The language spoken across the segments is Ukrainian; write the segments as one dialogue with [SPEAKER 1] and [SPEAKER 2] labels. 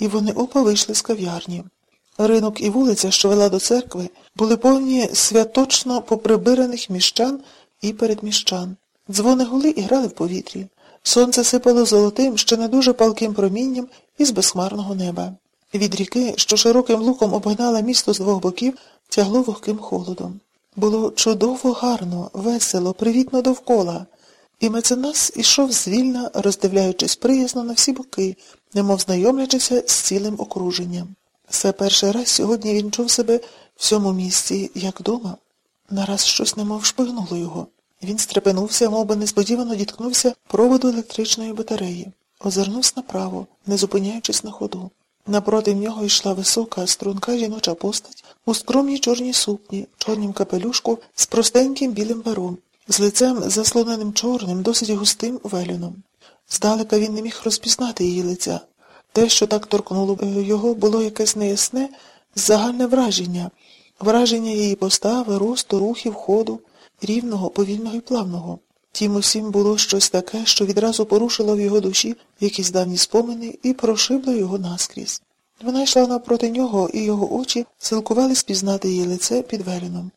[SPEAKER 1] і вони опа вийшли з кав'ярні. Ринок і вулиця, що вела до церкви, були повні святочно поприбираних міщан і передміщан. Дзвони гули і грали в повітрі. Сонце сипало золотим, ще не дуже палким промінням із безхмарного неба. Від ріки, що широким луком обгинала місто з двох боків, тягло вогким холодом. Було чудово гарно, весело, привітно довкола. І меценас ішов звільна, роздивляючись приязно на всі боки, немов знайомлячися з цілим окруженням. Це перший раз сьогодні він чув себе в цьому місці, як дома. Нараз щось немов шпигнуло його. Він стрепенувся, мов би несподівано діткнувся проводу електричної батареї, озирнувся направо, не зупиняючись на ходу. Напроти нього йшла висока, струнка жіноча постать у скромній чорній сукні, чорнім капелюшку з простеньким білим пером, з лицем заслоненим чорним, досить густим велюном. Здалека він не міг розпізнати її лиця. Те, що так торкнуло його, було якесь неясне, загальне враження, враження її постави, росту, рухів, ходу, рівного, повільного і плавного. Тім усім було щось таке, що відразу порушило в його душі якісь давні спомини і прошибло його наскрізь. Вона йшла навпроти нього, і його очі силкували спізнати її лице під веліном.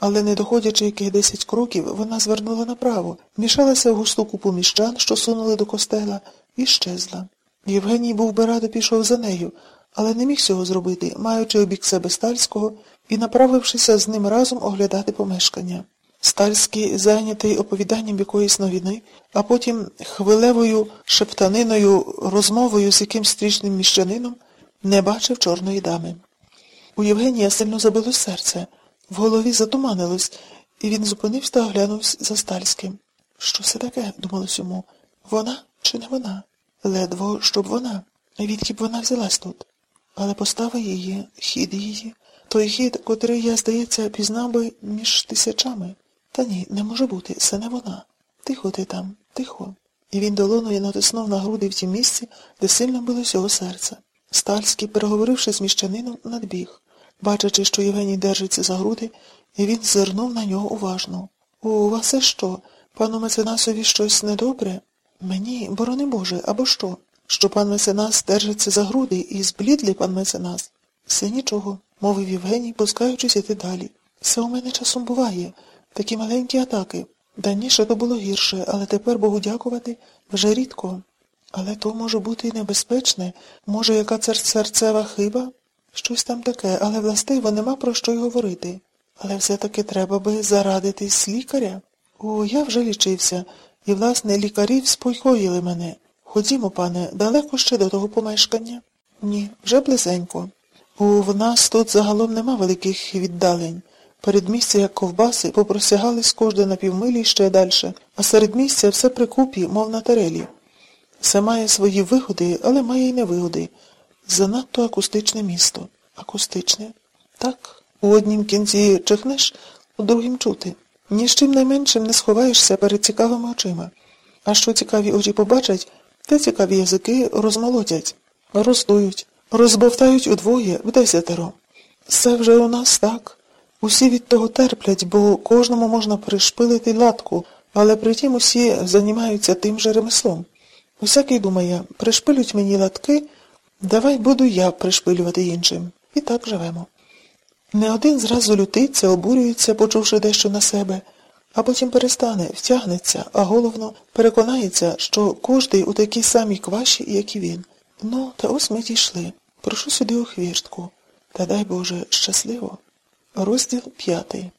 [SPEAKER 1] Але, не доходячи яких десять кроків, вона звернула направо, мішалася в густу купу міщан, що сунули до костела, і щезла. Євгеній був би радо пішов за нею, але не міг цього зробити, маючи обік себе стальського і направившися з ним разом оглядати помешкання. Стальський, зайнятий оповіданням якоїсь новини, а потім хвилевою шептаниною, розмовою з якимсь стрічним міщанином, не бачив чорної дами. У Євгенія сильно забилось серце, в голові затуманилось, і він зупинився та оглянувся за Стальським. Що це таке? думалось йому. Вона чи не вона? Ледво, щоб вона. Відки б вона взялась тут. Але постава її, хід її, той хід, котрий, я, здається, пізнав би між тисячами. Та ні, не може бути, це не вона. Тихо ти там, тихо. І він долоною натиснув на груди в тім місці, де сильно билось його серце. Стальський, переговоривши з міщанином, надбіг. Бачачи, що Євгеній держиться за груди, і він зирнув на нього уважно. У вас це що? Пану меценасові щось недобре? Мені, борони Боже, або що? Що пан меценас держиться за груди і зблідлий пан меценас? Все нічого, мовив Євгеній, пускаючись іти далі. Все у мене часом буває. Такі маленькі атаки. Давніше то було гірше, але тепер Богу дякувати вже рідко. Але то може бути і небезпечне, може, яка це серцева хиба? Щось там таке, але властиво нема про що й говорити. Але все-таки треба би зарадитись лікаря. О, я вже лічився, і, власне, лікарі вспокоїли мене. Ходімо, пане, далеко ще до того помешкання? Ні, вже близенько. У в нас тут загалом нема великих віддалень. Передмістя, як ковбаси, попросягались кожне на півмилі ще дальше, а серед місця все при купі, мов на тарелі. Все має свої вигоди, але має й невигоди. Занадто акустичне місто. Акустичне? Так. У однім кінці чихнеш, у другім чути. Ні з чим найменшим не сховаєшся перед цікавими очима. А що цікаві очі побачать, те цікаві язики розмолотять, роздують, розбовтають удвоє в десятеро. Все вже у нас так. Усі від того терплять, бо кожному можна пришпилити латку, але притім усі займаються тим же ремеслом. Усякий думає, пришпилють мені латки, давай буду я пришпилювати іншим. І так живемо. Не один зразу лютиться, обурюється, почувши дещо на себе, а потім перестане, втягнеться, а головно переконається, що кожний у такій самій кваші, як і він. Ну, та ось ми дійшли. Прошу сюди у хвіртку. Та дай Боже, щасливо. Розділ п'ятий.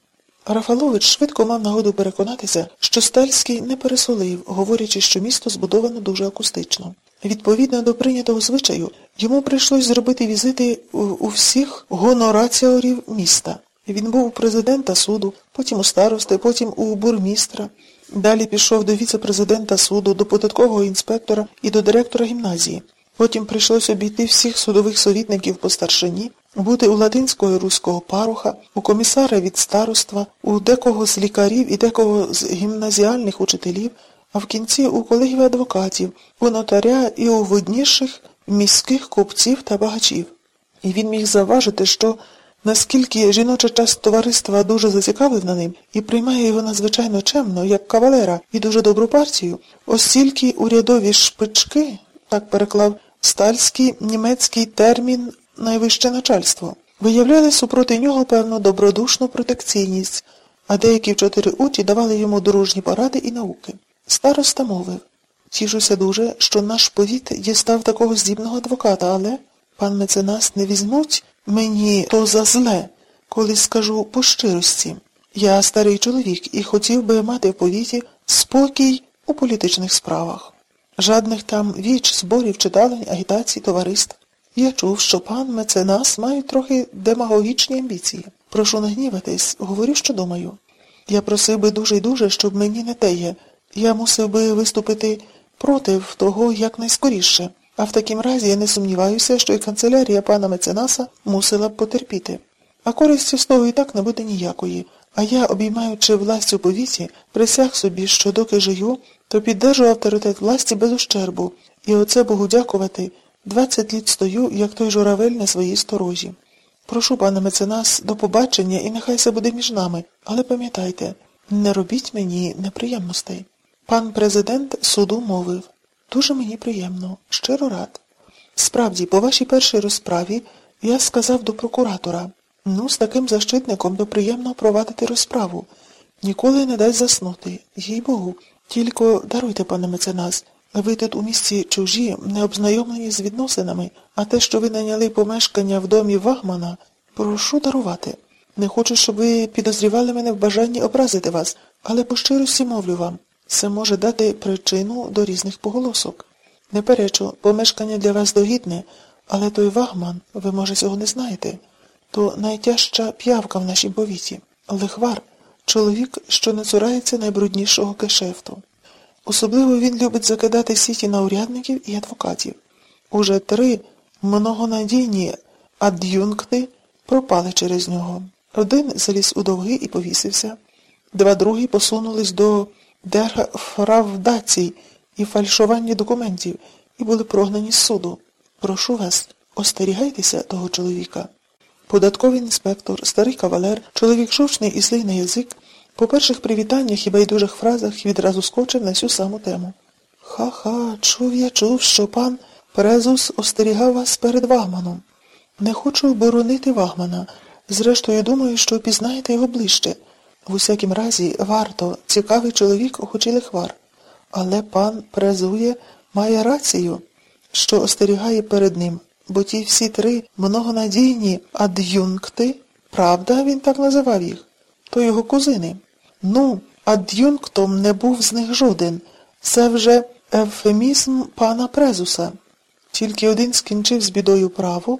[SPEAKER 1] Рафалович швидко мав нагоду переконатися, що Стальський не пересолив, говорячи, що місто збудовано дуже акустично. Відповідно до прийнятого звичаю, йому прийшлось зробити візити у, всіх гонораціорів міста. Він був у президента суду, потім у старости, потім у бурмістра. Далі пішов до віце-президента суду, до податкового інспектора і до директора гімназії. Потім прийшлось обійти всіх судових совітників по старшині, бути у латинського і руського паруха, у комісара від староства, у декого з лікарів і декого з гімназіальних учителів, а в кінці у колегів адвокатів, у нотаря і у видніших міських купців та багачів. І він міг заважити, що наскільки жіноча часть товариства дуже зацікавлена ним і приймає його надзвичайно чемно, як кавалера і дуже добру партію, ось тільки урядові шпички, так переклав стальський німецький термін найвище начальство. Виявляли супроти нього певну добродушну протекційність, а деякі в чотири очі давали йому дружні поради і науки. Староста мовив. Тішуся дуже, що наш повіт дістав такого здібного адвоката, але, пан меценас, не візьмуть мені то за зле, коли скажу по щирості. Я старий чоловік і хотів би мати в повіті спокій у політичних справах. Жадних там віч, зборів, читалень, агітацій, товариств. Я чув, що пан меценас мають трохи демагогічні амбіції. Прошу не гніватись, говорю, що думаю. Я просив би дуже й дуже, щоб мені не теє. Я мусив би виступити проти того якнайскоріше. А в такім разі я не сумніваюся, що і канцелярія пана меценаса мусила б потерпіти. А користі з того і так не буде ніякої. А я, обіймаючи власть у повіті, присяг собі, що доки жию, то піддержу авторитет власті без ущербу, і оце Богу дякувати, двадцять літ стою, як той журавель на своїй сторожі. Прошу, пане меценас, до побачення і нехай це буде між нами, але пам'ятайте, не робіть мені неприємностей. Пан президент суду мовив. Дуже мені приємно, щиро рад. Справді, по вашій першій розправі я сказав до прокуратора, ну, з таким защитником то приємно провадити розправу. Ніколи не дасть заснути, їй Богу. Тільки даруйте, пане меценас, ви тут у місті чужі, не обзнайомлені з відносинами, а те, що ви наняли помешкання в домі Вагмана, прошу дарувати. Не хочу, щоб ви підозрівали мене в бажанні образити вас, але по щирості мовлю вам. Це може дати причину до різних поголосок. Не перечу, помешкання для вас догідне, але той Вагман, ви, може, цього не знаєте, то найтяжча п'явка в нашій повіті. Лихвар чоловік, що не цурається найбруднішого кешефту. Особливо він любить закидати сіті на урядників і адвокатів. Уже три многонадійні ад'юнкти пропали через нього. Один заліз у довги і повісився, два другі посунулись до дерфравдацій і фальшування документів і були прогнані з суду. Прошу вас, остерігайтеся того чоловіка. Податковий інспектор, старий кавалер, чоловік шовчний і злий на язик, по перших привітаннях і байдужих фразах відразу скочив на цю саму тему. Ха-ха, чув я чув, що пан Презус остерігав вас перед Вагманом. Не хочу боронити Вагмана. Зрештою, думаю, що пізнаєте його ближче. В усякім разі, варто, цікавий чоловік, хоч і лихвар. Але пан презує, має рацію, що остерігає перед ним, бо ті всі три многонадійні ад'юнкти, правда, він так називав їх, то його кузини. Ну, ад'юнктом не був з них жоден. Це вже ефемізм пана Презуса. Тільки один скінчив з бідою право,